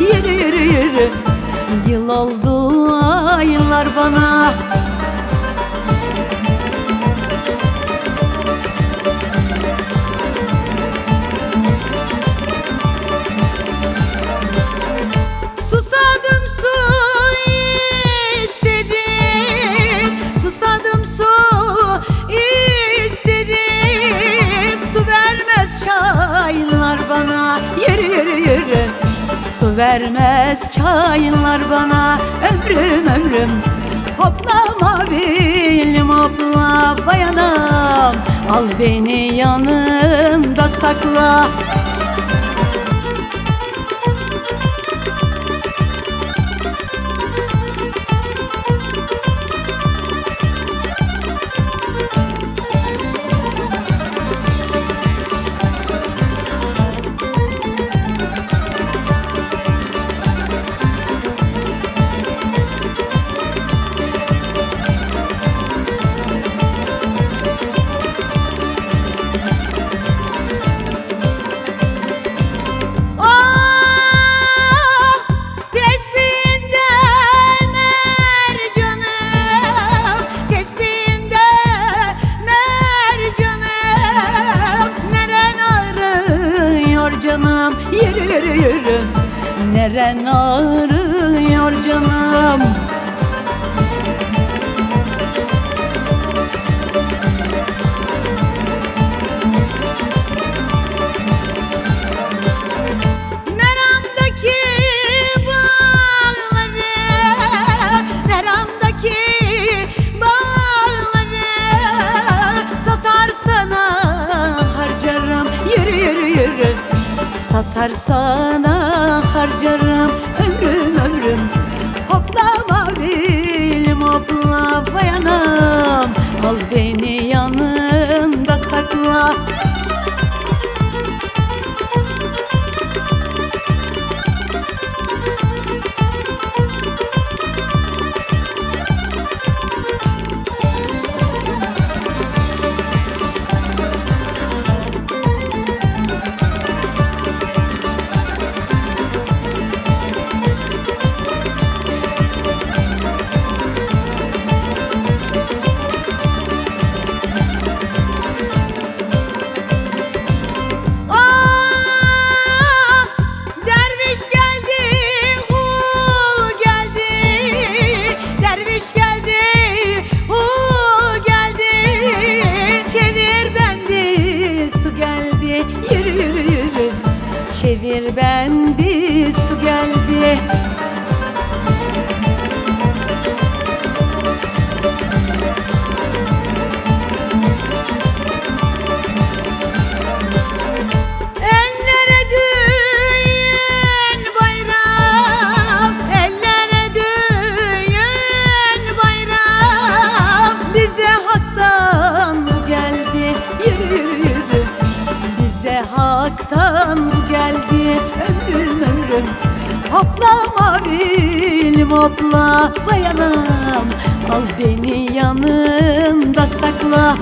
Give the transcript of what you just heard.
Yürü yürü yürü. Yıl oldu aylar bana vermez çaylar bana. Ömrüm ömrüm. Hopla mavilim hopla bayanam Al beni yanında sakla canım Yürü yürü yürü. Neren ağrıyor canım Satarsana harcarım Ömrüm ömrüm. Hopla mavilim hopla bayanam Al beni yanında sakla Haktan geldi Ömrüm. Ömrüm Hopla mavilim hopla bayanam Al beni yanında sakla